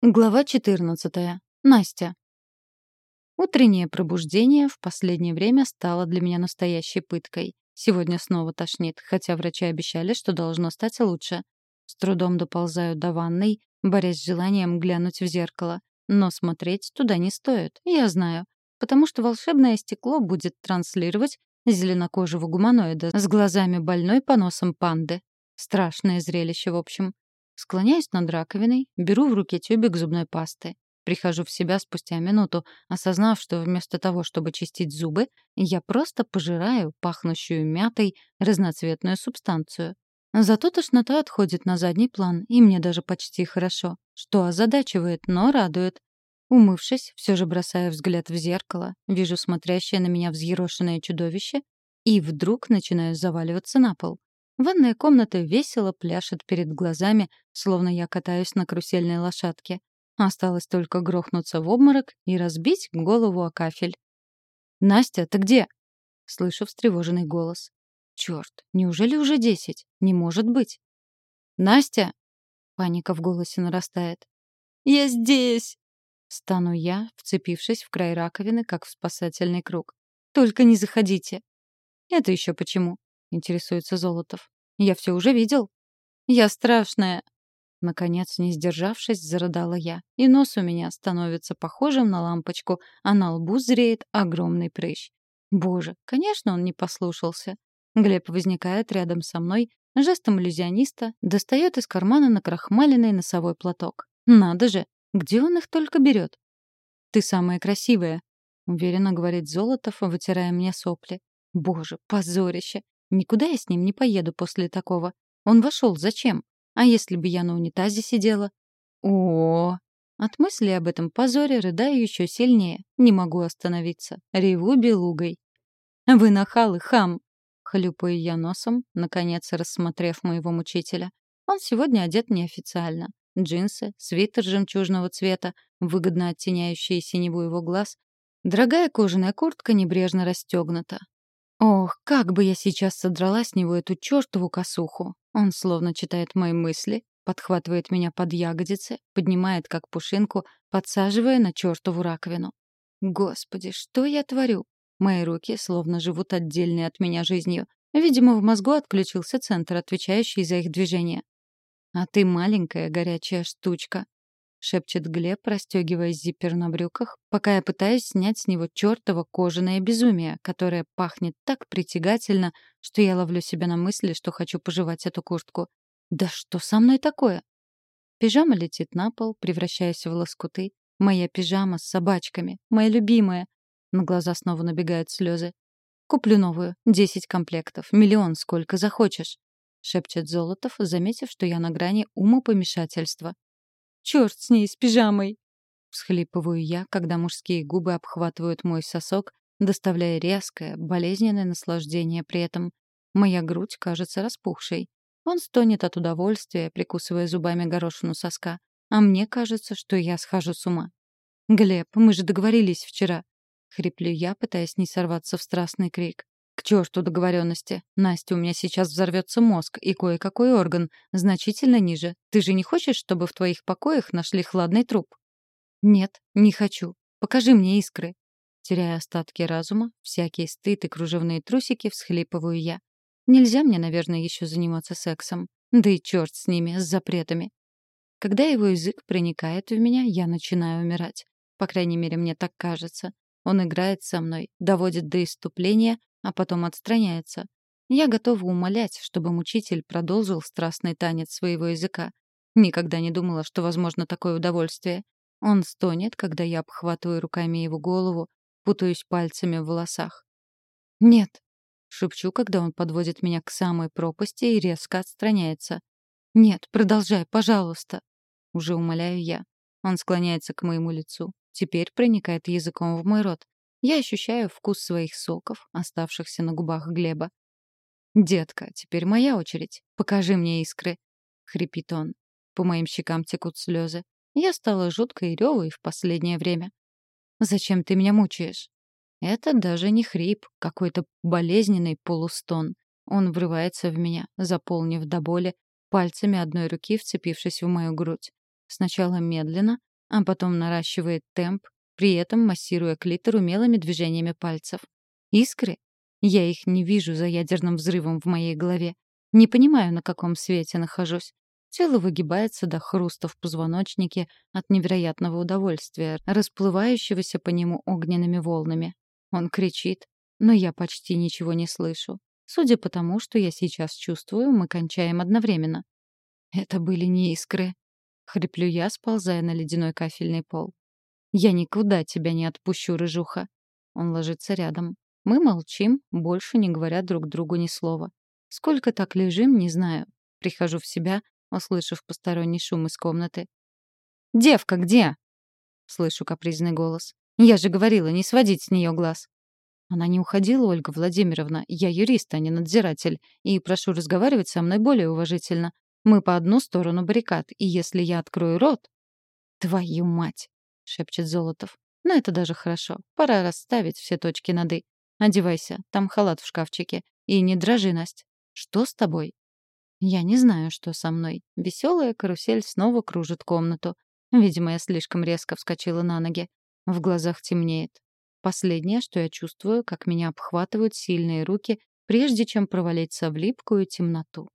Глава 14. Настя. Утреннее пробуждение в последнее время стало для меня настоящей пыткой. Сегодня снова тошнит, хотя врачи обещали, что должно стать лучше. С трудом доползаю до ванной, борясь с желанием глянуть в зеркало. Но смотреть туда не стоит, я знаю. Потому что волшебное стекло будет транслировать зеленокожего гуманоида с глазами больной по носам панды. Страшное зрелище, в общем. Склоняюсь над раковиной, беру в руки тюбик зубной пасты. Прихожу в себя спустя минуту, осознав, что вместо того, чтобы чистить зубы, я просто пожираю пахнущую мятой разноцветную субстанцию. Зато тошнота отходит на задний план, и мне даже почти хорошо, что озадачивает, но радует. Умывшись, все же бросаю взгляд в зеркало, вижу смотрящее на меня взъерошенное чудовище и вдруг начинаю заваливаться на пол. Ванная комната весело пляшет перед глазами, словно я катаюсь на карусельной лошадке. Осталось только грохнуться в обморок и разбить голову о кафель. «Настя, ты где?» — слышу встревоженный голос. «Чёрт, неужели уже десять? Не может быть!» «Настя!» — паника в голосе нарастает. «Я здесь!» — стану я, вцепившись в край раковины, как в спасательный круг. «Только не заходите!» «Это еще почему?» — интересуется Золотов. «Я все уже видел». «Я страшная». Наконец, не сдержавшись, зарыдала я. И нос у меня становится похожим на лампочку, а на лбу зреет огромный прыщ. Боже, конечно, он не послушался. Глеб возникает рядом со мной, жестом иллюзиониста, достает из кармана накрахмаленный носовой платок. Надо же, где он их только берет? «Ты самая красивая», — уверенно говорит Золотов, вытирая мне сопли. «Боже, позорище! Никуда я с ним не поеду после такого. Он вошел зачем? А если бы я на унитазе сидела? О, -о, -о. От мысли об этом позоре рыдаю еще сильнее. Не могу остановиться. Реву белугой. «Вы нахал хам!» Хлюпаю я носом, наконец рассмотрев моего мучителя. Он сегодня одет неофициально. Джинсы, свитер жемчужного цвета, выгодно оттеняющие синеву его глаз. Дорогая кожаная куртка небрежно расстегнута. Ох, как бы я сейчас содрала с него эту чертову косуху. Он словно читает мои мысли, подхватывает меня под ягодицы, поднимает как пушинку, подсаживая на чертову раковину. Господи, что я творю? Мои руки словно живут отдельной от меня жизнью. Видимо, в мозгу отключился центр, отвечающий за их движение. А ты маленькая горячая штучка. — шепчет Глеб, расстегивая зиппер на брюках, пока я пытаюсь снять с него чертово кожаное безумие, которое пахнет так притягательно, что я ловлю себя на мысли, что хочу пожевать эту куртку. «Да что со мной такое?» Пижама летит на пол, превращаясь в лоскуты. Моя пижама с собачками, моя любимая. На глаза снова набегают слезы. «Куплю новую, десять комплектов, миллион, сколько захочешь», — шепчет Золотов, заметив, что я на грани умопомешательства. Черт с ней, с пижамой!» Всхлипываю я, когда мужские губы обхватывают мой сосок, доставляя резкое, болезненное наслаждение при этом. Моя грудь кажется распухшей. Он стонет от удовольствия, прикусывая зубами горошину соска. А мне кажется, что я схожу с ума. «Глеб, мы же договорились вчера!» Хриплю я, пытаясь не сорваться в страстный крик. К черту договоренности. Настя, у меня сейчас взорвется мозг и кое-какой орган, значительно ниже. Ты же не хочешь, чтобы в твоих покоях нашли хладный труп? Нет, не хочу. Покажи мне искры. Теряя остатки разума, всякие стыд и кружевные трусики всхлипываю я. Нельзя мне, наверное, еще заниматься сексом. Да и черт с ними, с запретами. Когда его язык проникает в меня, я начинаю умирать. По крайней мере, мне так кажется. Он играет со мной, доводит до иступления, а потом отстраняется. Я готова умолять, чтобы мучитель продолжил страстный танец своего языка. Никогда не думала, что возможно такое удовольствие. Он стонет, когда я обхватываю руками его голову, путаюсь пальцами в волосах. «Нет», — шепчу, когда он подводит меня к самой пропасти и резко отстраняется. «Нет, продолжай, пожалуйста», — уже умоляю я. Он склоняется к моему лицу, теперь проникает языком в мой рот. Я ощущаю вкус своих соков, оставшихся на губах Глеба. «Детка, теперь моя очередь. Покажи мне искры», — хрипит он. По моим щекам текут слезы. Я стала жуткой и рёвой в последнее время. «Зачем ты меня мучаешь?» Это даже не хрип, какой-то болезненный полустон. Он врывается в меня, заполнив до боли, пальцами одной руки вцепившись в мою грудь. Сначала медленно, а потом наращивает темп, при этом массируя клитор умелыми движениями пальцев. Искры? Я их не вижу за ядерным взрывом в моей голове. Не понимаю, на каком свете нахожусь. Тело выгибается до хруста в позвоночнике от невероятного удовольствия, расплывающегося по нему огненными волнами. Он кричит, но я почти ничего не слышу. Судя по тому, что я сейчас чувствую, мы кончаем одновременно. Это были не искры. Хриплю я, сползая на ледяной кафельный пол. «Я никуда тебя не отпущу, рыжуха». Он ложится рядом. Мы молчим, больше не говоря друг другу ни слова. Сколько так лежим, не знаю. Прихожу в себя, услышав посторонний шум из комнаты. «Девка где?» Слышу капризный голос. «Я же говорила, не сводить с нее глаз». Она не уходила, Ольга Владимировна. Я юрист, а не надзиратель. И прошу разговаривать со мной более уважительно. Мы по одну сторону баррикад, и если я открою рот... «Твою мать!» — шепчет Золотов. «Но это даже хорошо. Пора расставить все точки над «и». Одевайся, там халат в шкафчике. И не дрожи, Настя. Что с тобой?» Я не знаю, что со мной. Веселая карусель снова кружит комнату. Видимо, я слишком резко вскочила на ноги. В глазах темнеет. Последнее, что я чувствую, как меня обхватывают сильные руки, прежде чем провалиться в липкую темноту.